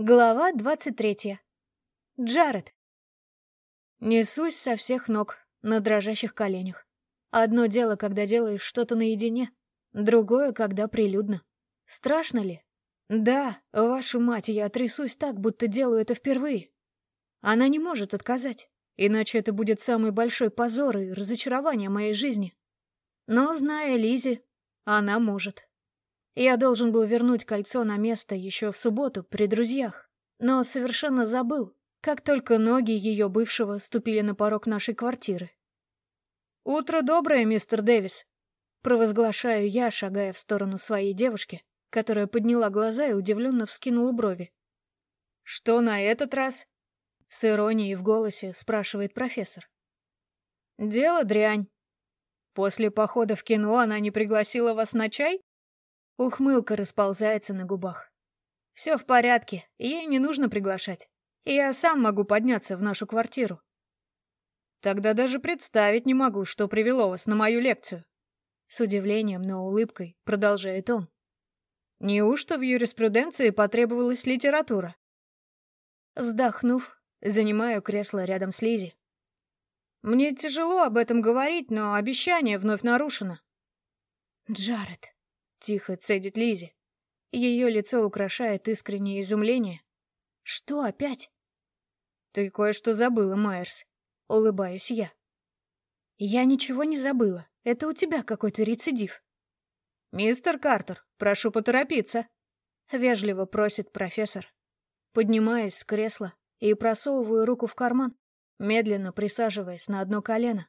Глава 23. Джаред. Несусь со всех ног, на дрожащих коленях. Одно дело, когда делаешь что-то наедине, другое, когда прилюдно. Страшно ли? Да, вашу мать, я трясусь так, будто делаю это впервые. Она не может отказать, иначе это будет самый большой позор и разочарование моей жизни. Но, зная Лизи, она может. Я должен был вернуть кольцо на место еще в субботу при друзьях, но совершенно забыл, как только ноги ее бывшего ступили на порог нашей квартиры. «Утро доброе, мистер Дэвис!» Провозглашаю я, шагая в сторону своей девушки, которая подняла глаза и удивленно вскинула брови. «Что на этот раз?» С иронией в голосе спрашивает профессор. «Дело дрянь. После похода в кино она не пригласила вас на чай?» Ухмылка расползается на губах. Все в порядке, ей не нужно приглашать. Я сам могу подняться в нашу квартиру. Тогда даже представить не могу, что привело вас на мою лекцию. С удивлением, но улыбкой продолжает он. Неужто в юриспруденции потребовалась литература? Вздохнув, занимаю кресло рядом с Лизи. Мне тяжело об этом говорить, но обещание вновь нарушено. Джаред, Тихо цедит Лизи. Ее лицо украшает искреннее изумление. Что опять? Ты кое-что забыла, Майерс. Улыбаюсь я. Я ничего не забыла. Это у тебя какой-то рецидив. Мистер Картер, прошу поторопиться. Вежливо просит профессор. Поднимаюсь с кресла и просовываю руку в карман, медленно присаживаясь на одно колено,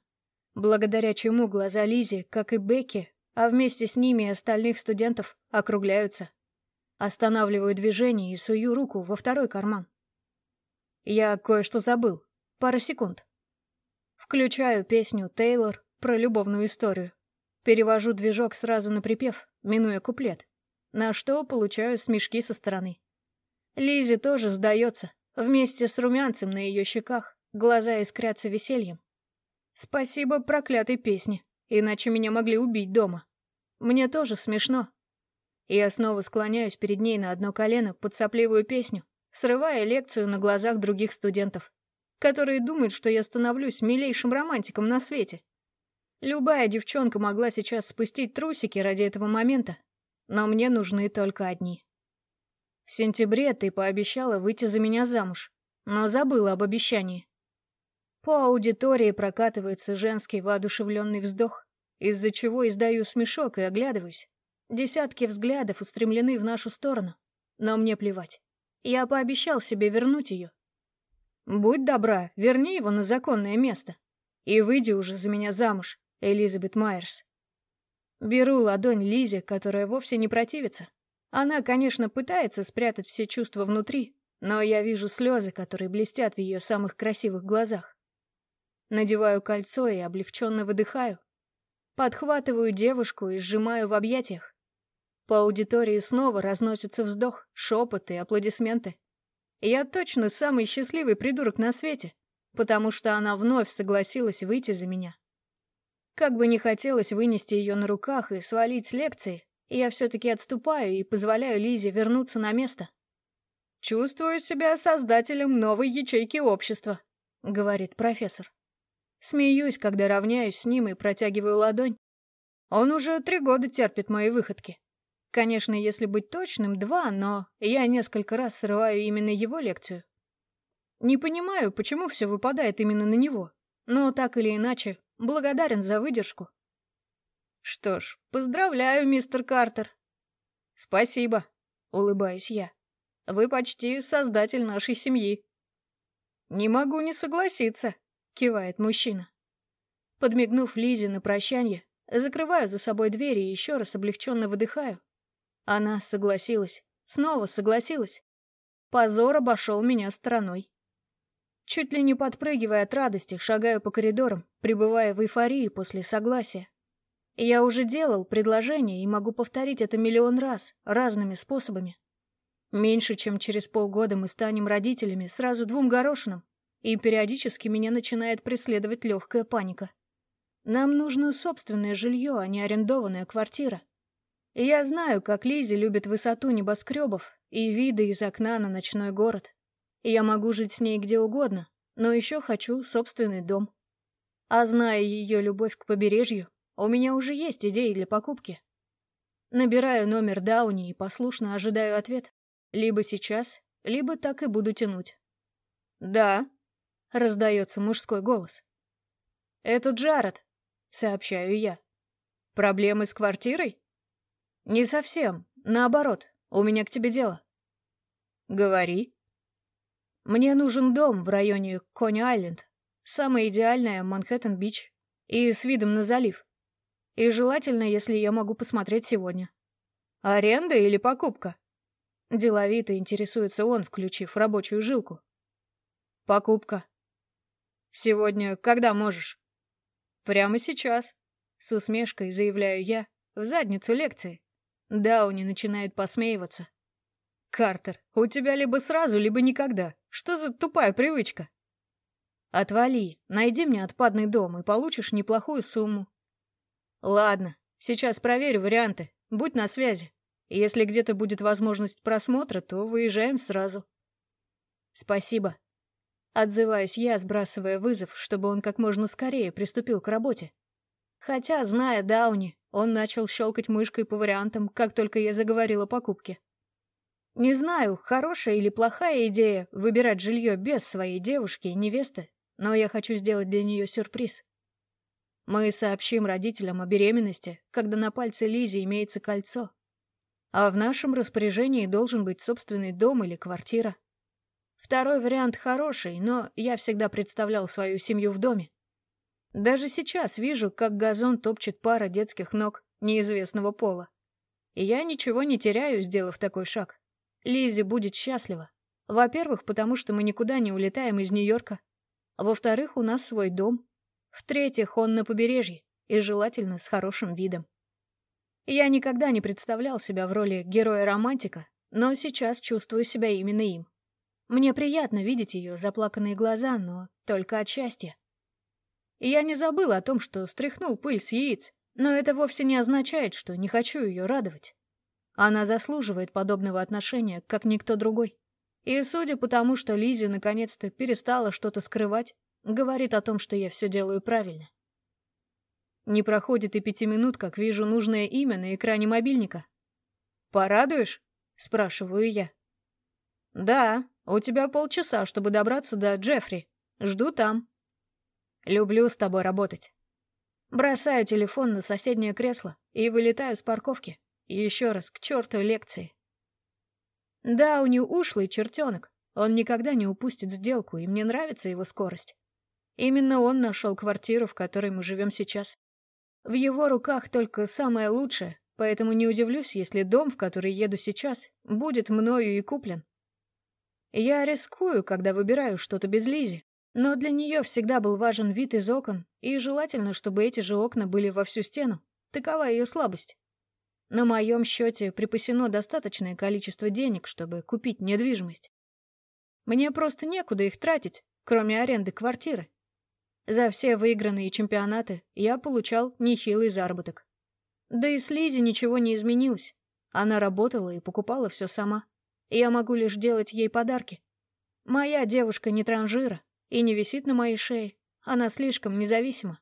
благодаря чему глаза Лизи, как и Бекки, а вместе с ними и остальных студентов округляются. Останавливаю движение и сую руку во второй карман. Я кое-что забыл. Пара секунд. Включаю песню «Тейлор» про любовную историю. Перевожу движок сразу на припев, минуя куплет. На что получаю смешки со стороны. Лизи тоже сдается. Вместе с румянцем на ее щеках глаза искрятся весельем. Спасибо проклятой песне, иначе меня могли убить дома. Мне тоже смешно. Я снова склоняюсь перед ней на одно колено под сопливую песню, срывая лекцию на глазах других студентов, которые думают, что я становлюсь милейшим романтиком на свете. Любая девчонка могла сейчас спустить трусики ради этого момента, но мне нужны только одни. В сентябре ты пообещала выйти за меня замуж, но забыла об обещании. По аудитории прокатывается женский воодушевленный вздох из-за чего издаю смешок и оглядываюсь. Десятки взглядов устремлены в нашу сторону, но мне плевать. Я пообещал себе вернуть ее. Будь добра, верни его на законное место. И выйди уже за меня замуж, Элизабет Майерс. Беру ладонь Лизе, которая вовсе не противится. Она, конечно, пытается спрятать все чувства внутри, но я вижу слезы, которые блестят в ее самых красивых глазах. Надеваю кольцо и облегченно выдыхаю. Подхватываю девушку и сжимаю в объятиях. По аудитории снова разносится вздох, шепот и аплодисменты. Я точно самый счастливый придурок на свете, потому что она вновь согласилась выйти за меня. Как бы не хотелось вынести ее на руках и свалить с лекции, я все-таки отступаю и позволяю Лизе вернуться на место. «Чувствую себя создателем новой ячейки общества», — говорит профессор. Смеюсь, когда равняюсь с ним и протягиваю ладонь. Он уже три года терпит мои выходки. Конечно, если быть точным, два, но я несколько раз срываю именно его лекцию. Не понимаю, почему все выпадает именно на него, но так или иначе, благодарен за выдержку. Что ж, поздравляю, мистер Картер. Спасибо, улыбаюсь я. Вы почти создатель нашей семьи. Не могу не согласиться, кивает мужчина. Подмигнув Лизе на прощание, закрываю за собой дверь и еще раз облегченно выдыхаю. Она согласилась, снова согласилась. Позор обошел меня стороной. Чуть ли не подпрыгивая от радости, шагаю по коридорам, пребывая в эйфории после согласия. Я уже делал предложение и могу повторить это миллион раз, разными способами. Меньше чем через полгода мы станем родителями сразу двум горошинам и периодически меня начинает преследовать легкая паника. Нам нужно собственное жилье, а не арендованная квартира. Я знаю, как Лизи любит высоту небоскребов, и виды из окна на ночной город. Я могу жить с ней где угодно, но еще хочу собственный дом. А зная ее любовь к побережью, у меня уже есть идеи для покупки. Набираю номер Дауни и послушно ожидаю ответ. Либо сейчас, либо так и буду тянуть. «Да», — раздается мужской голос. «Это Джаред», — сообщаю я. «Проблемы с квартирой?» «Не совсем. Наоборот, у меня к тебе дело». «Говори». «Мне нужен дом в районе Кони-Айленд. Самое идеальное — Манхэттен-Бич. И с видом на залив. И желательно, если я могу посмотреть сегодня. Аренда или покупка?» Деловито интересуется он, включив рабочую жилку. «Покупка». «Сегодня когда можешь?» «Прямо сейчас», — с усмешкой заявляю я, в задницу лекции. Дауни начинает посмеиваться. «Картер, у тебя либо сразу, либо никогда. Что за тупая привычка?» «Отвали, найди мне отпадный дом и получишь неплохую сумму». «Ладно, сейчас проверю варианты. Будь на связи. Если где-то будет возможность просмотра, то выезжаем сразу». «Спасибо». Отзываюсь я, сбрасывая вызов, чтобы он как можно скорее приступил к работе. Хотя, зная Дауни, он начал щелкать мышкой по вариантам, как только я заговорила о покупке. Не знаю, хорошая или плохая идея выбирать жилье без своей девушки и невесты, но я хочу сделать для нее сюрприз. Мы сообщим родителям о беременности, когда на пальце Лизи имеется кольцо. А в нашем распоряжении должен быть собственный дом или квартира. Второй вариант хороший, но я всегда представлял свою семью в доме. Даже сейчас вижу, как газон топчет пара детских ног неизвестного пола. И я ничего не теряю, сделав такой шаг. Лизи будет счастлива. Во-первых, потому что мы никуда не улетаем из Нью-Йорка. Во-вторых, у нас свой дом. В-третьих, он на побережье, и желательно с хорошим видом. Я никогда не представлял себя в роли героя-романтика, но сейчас чувствую себя именно им. Мне приятно видеть ее заплаканные глаза, но только от счастья. Я не забыл о том, что стряхнул пыль с яиц, но это вовсе не означает, что не хочу ее радовать. Она заслуживает подобного отношения, как никто другой. И судя по тому, что Лизи наконец-то перестала что-то скрывать, говорит о том, что я все делаю правильно. Не проходит и пяти минут, как вижу нужное имя на экране мобильника. «Порадуешь?» — спрашиваю я. «Да, у тебя полчаса, чтобы добраться до Джеффри. Жду там». Люблю с тобой работать. Бросаю телефон на соседнее кресло и вылетаю с парковки. еще раз к черту лекции. Да, у него ушлый чертенок. Он никогда не упустит сделку, и мне нравится его скорость. Именно он нашел квартиру, в которой мы живем сейчас. В его руках только самое лучшее, поэтому не удивлюсь, если дом, в который еду сейчас, будет мною и куплен. Я рискую, когда выбираю что-то без Лизи. Но для нее всегда был важен вид из окон, и желательно, чтобы эти же окна были во всю стену. Такова ее слабость. На моем счете припасено достаточное количество денег, чтобы купить недвижимость. Мне просто некуда их тратить, кроме аренды квартиры. За все выигранные чемпионаты я получал нехилый заработок. Да и с Лизи ничего не изменилось. Она работала и покупала все сама. Я могу лишь делать ей подарки. Моя девушка не транжира, и не висит на моей шее. Она слишком независима.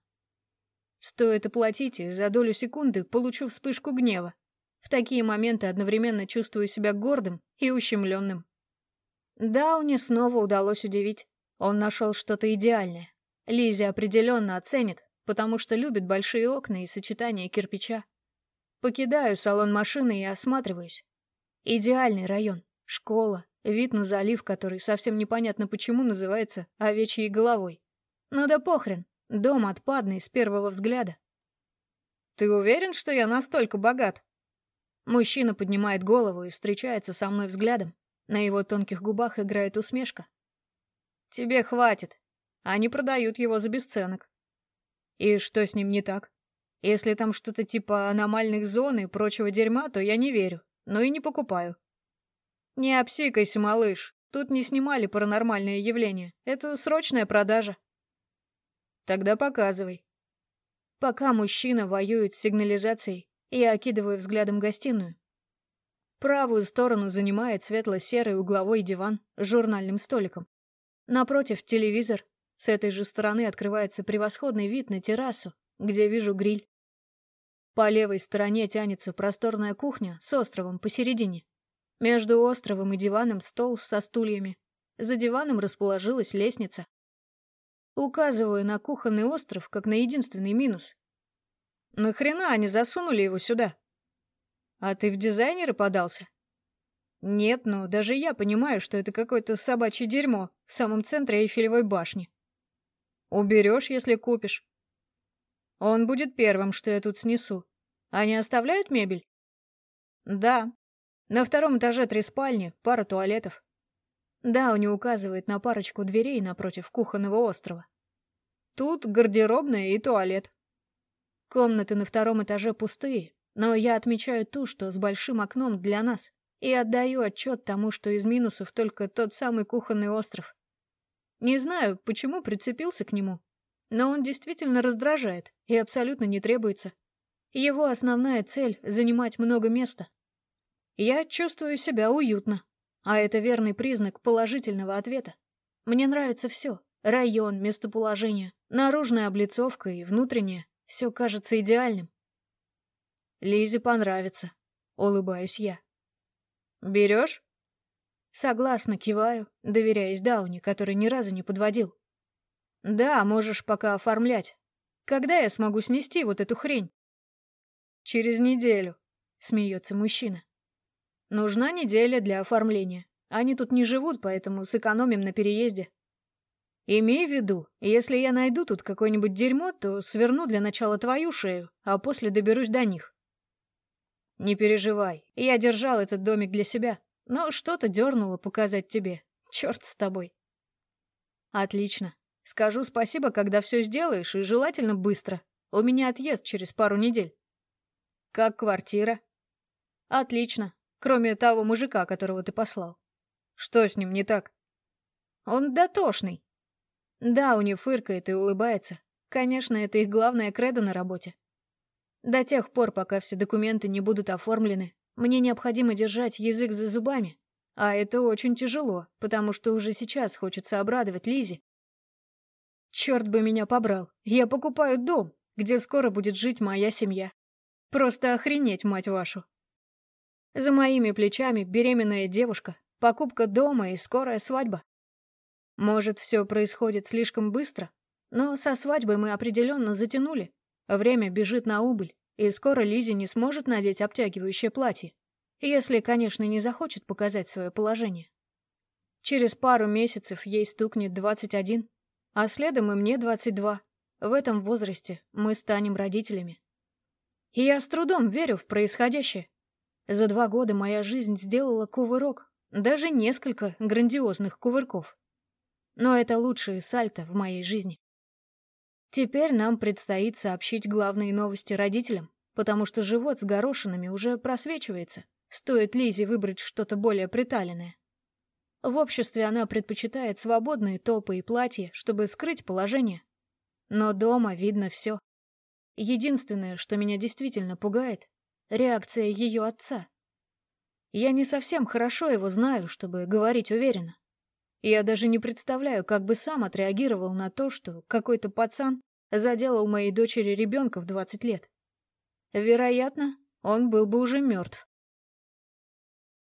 Стоит оплатить, и за долю секунды получу вспышку гнева. В такие моменты одновременно чувствую себя гордым и ущемленным. Дауни снова удалось удивить. Он нашел что-то идеальное. Лизи определенно оценит, потому что любит большие окна и сочетание кирпича. Покидаю салон машины и осматриваюсь. Идеальный район. Школа, Вид на залив, который совсем непонятно почему называется овечьей головой. Ну да похрен, дом отпадный с первого взгляда. «Ты уверен, что я настолько богат?» Мужчина поднимает голову и встречается со мной взглядом. На его тонких губах играет усмешка. «Тебе хватит. Они продают его за бесценок». «И что с ним не так? Если там что-то типа аномальных зон и прочего дерьма, то я не верю, но и не покупаю. «Не обсикайся, малыш. Тут не снимали паранормальные явления. Это срочная продажа». «Тогда показывай». Пока мужчина воюет с сигнализацией, я окидываю взглядом гостиную. Правую сторону занимает светло-серый угловой диван с журнальным столиком. Напротив телевизор. С этой же стороны открывается превосходный вид на террасу, где вижу гриль. По левой стороне тянется просторная кухня с островом посередине. Между островом и диваном стол со стульями. За диваном расположилась лестница. Указываю на кухонный остров как на единственный минус. Нахрена они засунули его сюда? А ты в дизайнеры подался? Нет, но даже я понимаю, что это какое-то собачье дерьмо в самом центре Эйфелевой башни. Уберешь, если купишь. Он будет первым, что я тут снесу. Они оставляют мебель? Да. На втором этаже три спальни, пара туалетов. Да, он не указывает на парочку дверей напротив кухонного острова. Тут гардеробная и туалет. Комнаты на втором этаже пустые, но я отмечаю ту, что с большим окном для нас, и отдаю отчет тому, что из минусов только тот самый кухонный остров. Не знаю, почему прицепился к нему, но он действительно раздражает и абсолютно не требуется. Его основная цель — занимать много места. Я чувствую себя уютно, а это верный признак положительного ответа. Мне нравится все — район, местоположение, наружная облицовка и внутренняя. Все кажется идеальным. Лизе понравится. Улыбаюсь я. Берешь? Согласно киваю, доверяясь Дауни, который ни разу не подводил. Да, можешь пока оформлять. Когда я смогу снести вот эту хрень? Через неделю, смеется мужчина. Нужна неделя для оформления. Они тут не живут, поэтому сэкономим на переезде. Имей в виду, если я найду тут какое-нибудь дерьмо, то сверну для начала твою шею, а после доберусь до них. Не переживай, я держал этот домик для себя, но что-то дернуло показать тебе. Черт с тобой. Отлично. Скажу спасибо, когда все сделаешь, и желательно быстро. У меня отъезд через пару недель. Как квартира? Отлично. Кроме того мужика, которого ты послал. Что с ним не так? Он дотошный. Да, у нее фыркает и улыбается. Конечно, это их главная кредо на работе. До тех пор, пока все документы не будут оформлены, мне необходимо держать язык за зубами. А это очень тяжело, потому что уже сейчас хочется обрадовать Лизе. Черт бы меня побрал. Я покупаю дом, где скоро будет жить моя семья. Просто охренеть, мать вашу. За моими плечами беременная девушка, покупка дома и скорая свадьба. Может, все происходит слишком быстро, но со свадьбой мы определенно затянули. Время бежит на убыль, и скоро Лизи не сможет надеть обтягивающее платье, если, конечно, не захочет показать свое положение. Через пару месяцев ей стукнет 21, а следом и мне 22. В этом возрасте мы станем родителями. И я с трудом верю в происходящее. За два года моя жизнь сделала кувырок, даже несколько грандиозных кувырков но это лучшие сальто в моей жизни. Теперь нам предстоит сообщить главные новости родителям, потому что живот с горошинами уже просвечивается, стоит Лизе выбрать что-то более приталенное. В обществе она предпочитает свободные топы и платья, чтобы скрыть положение. Но дома видно все. Единственное, что меня действительно пугает — реакция ее отца. Я не совсем хорошо его знаю, чтобы говорить уверенно. Я даже не представляю, как бы сам отреагировал на то, что какой-то пацан заделал моей дочери ребенка в 20 лет. Вероятно, он был бы уже мертв.